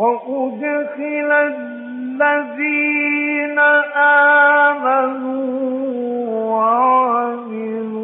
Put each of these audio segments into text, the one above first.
وأدخل الذين آمنوا وعملوا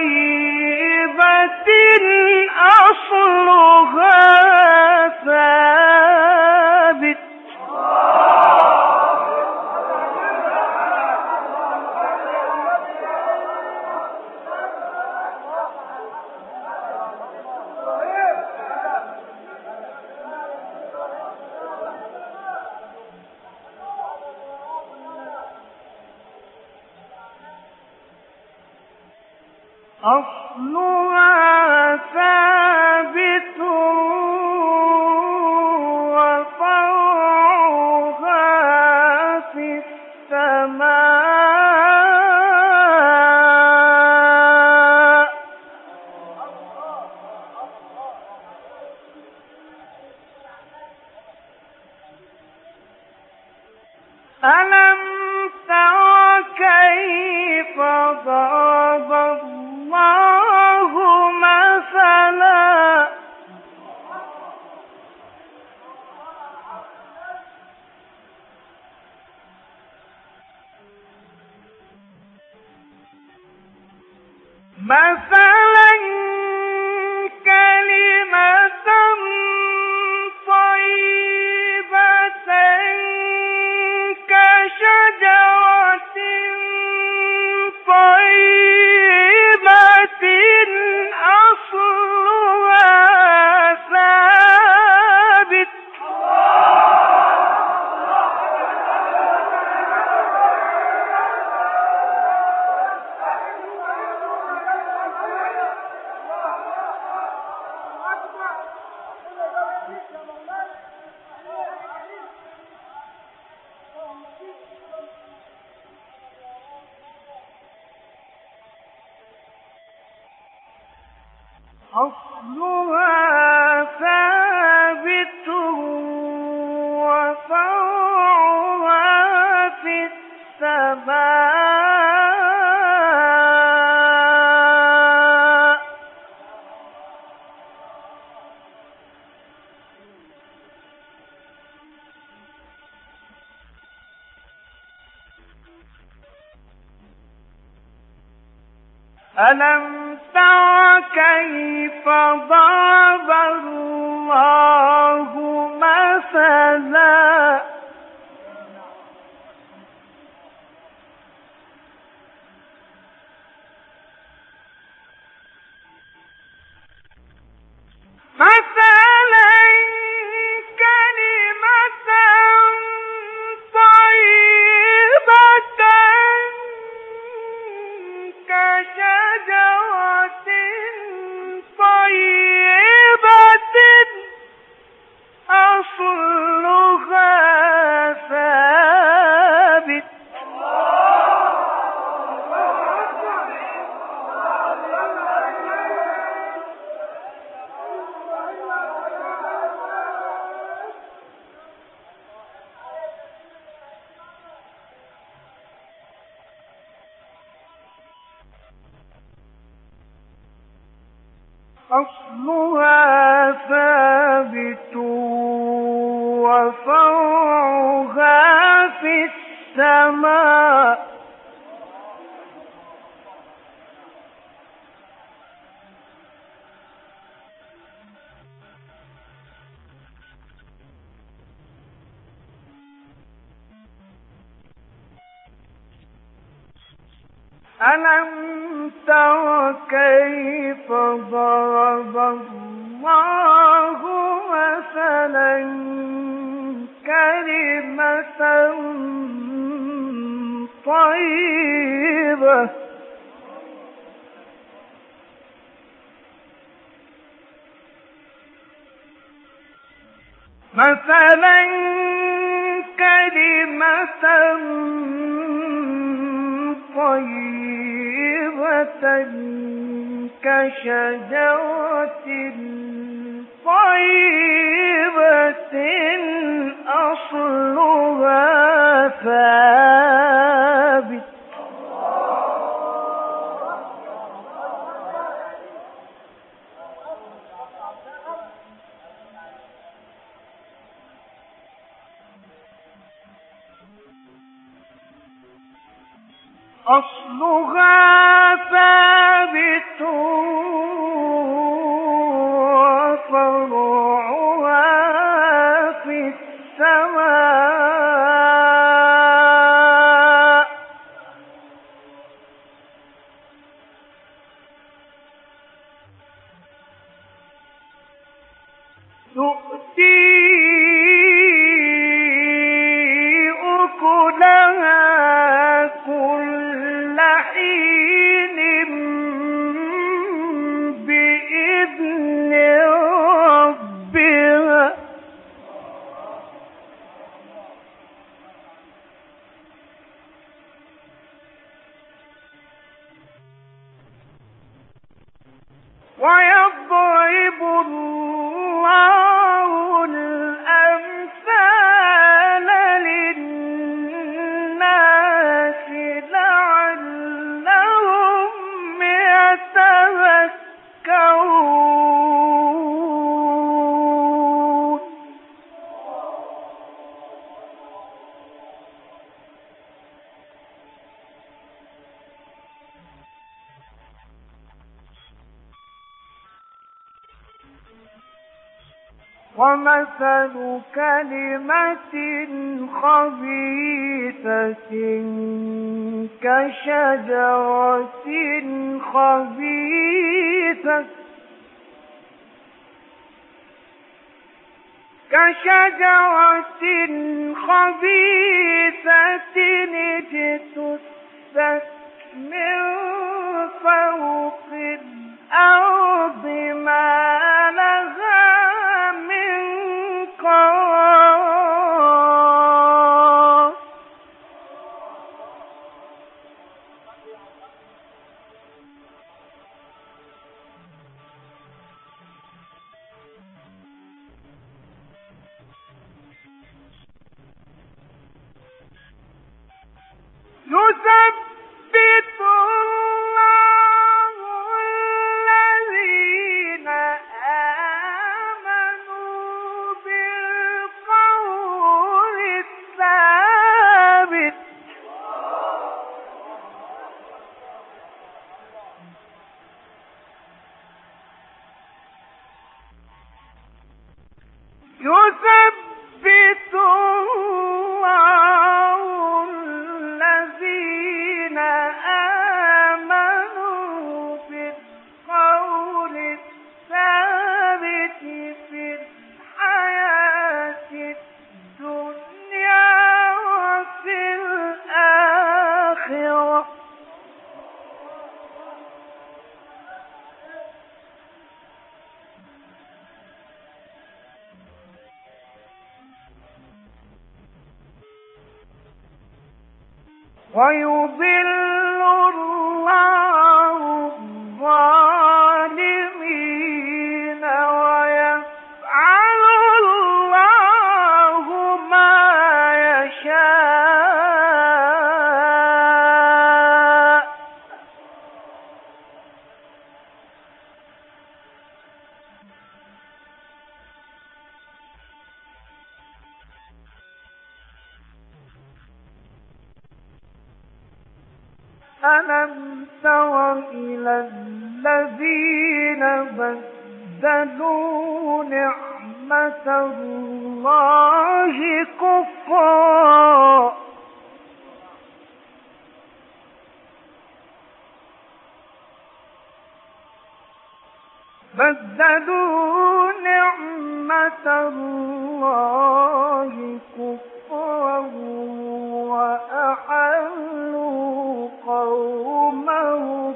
طيبة أصل mas أصلها أصلها ثابت وفرعها في السماء. ألم تر كيف ضرب مثلا كلمة طيبة كشجرة طيبة أصلها ثابت أصلها ثابت. Why كلمة خبيثة كشجرة خبيثة كشجرة خبيثة اجتثت من فوق الأرض ما Lord. ويضل الله كفرا. بدلوا نعمة الله كفرا وأحلوا قومهم.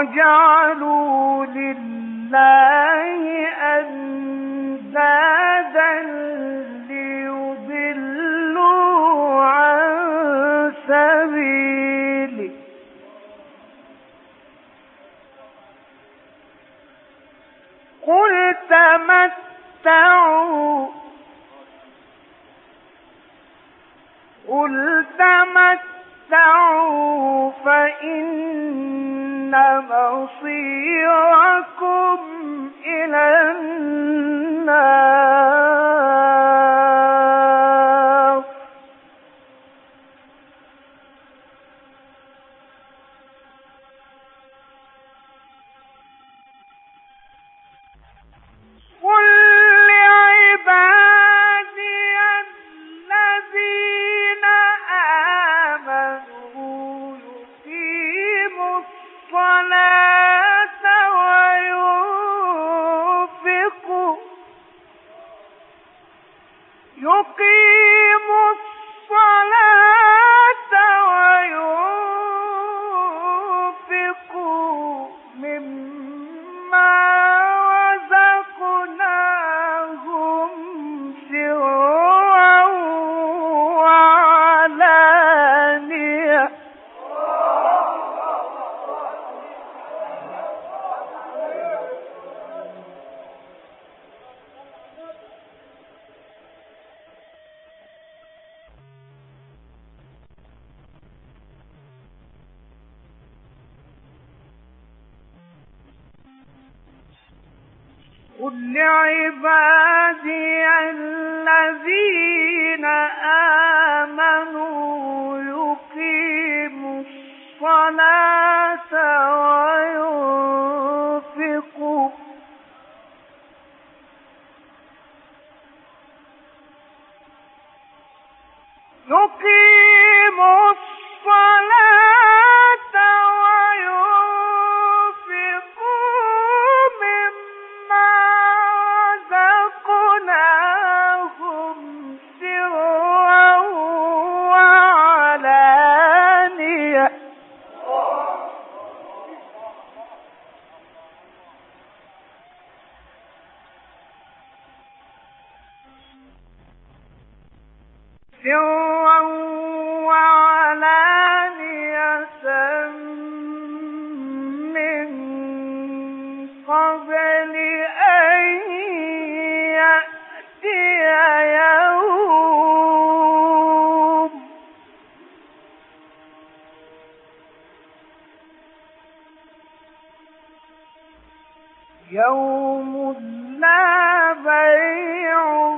وجعلوا لله أندادا ليضلوا عن سبيله قل تمتعوا قل تمتعوا فإن مصيركم إلى النار يوم لا بيع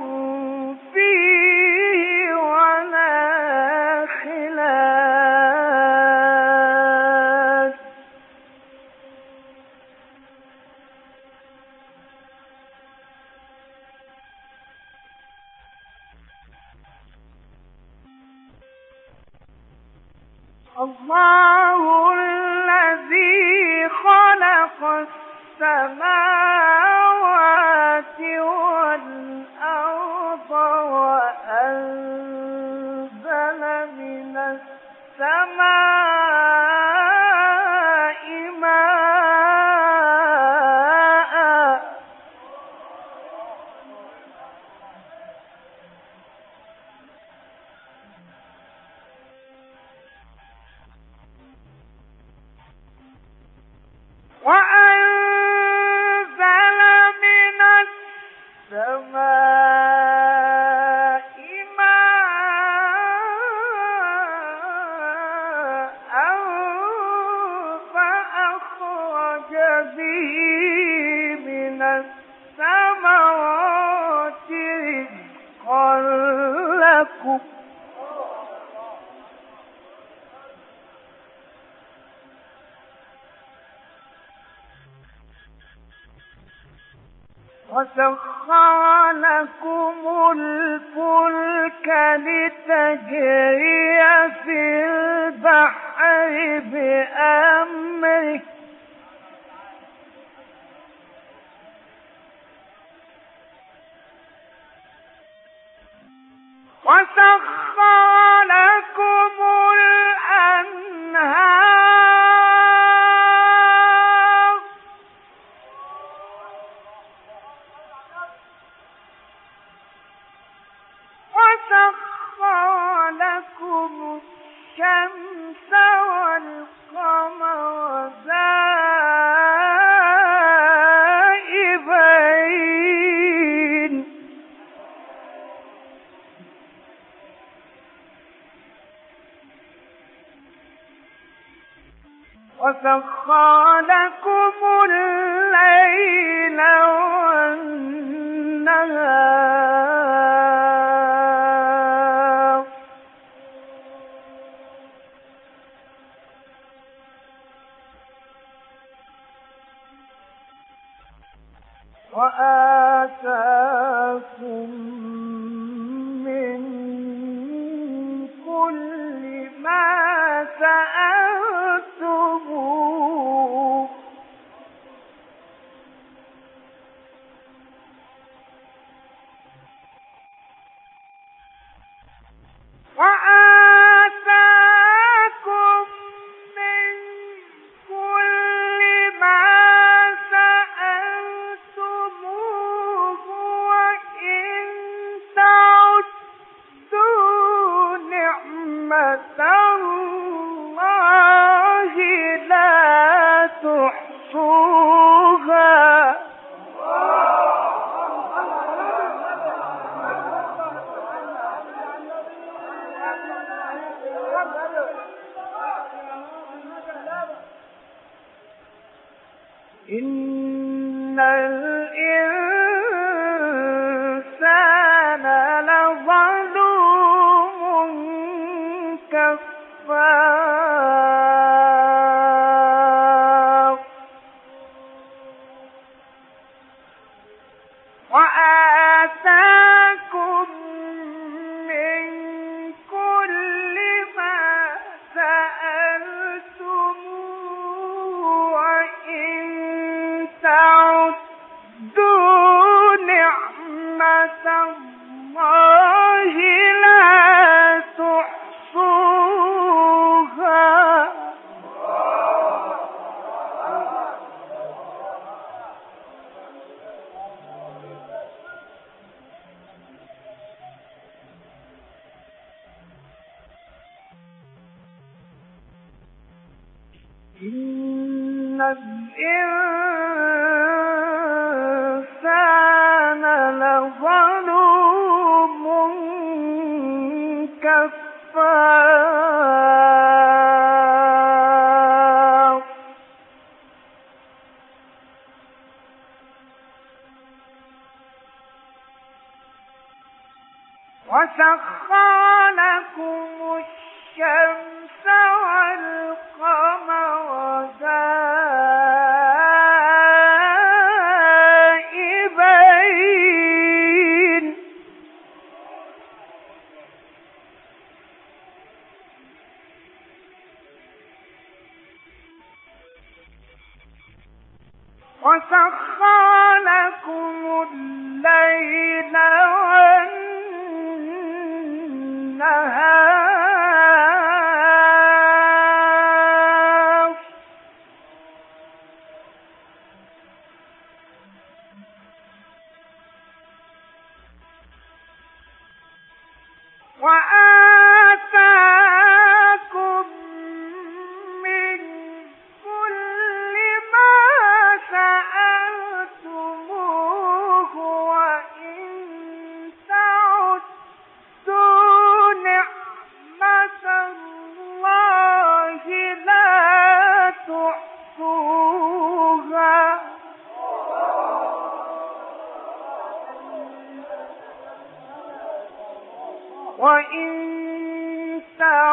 وسخر لكم في البحر بأمره. وسخر لكم الأنهار وسخر لكم الليل والنهار Wa الصفا إن الإنسان وسخر لكم الليل والنهار وإن تعدوا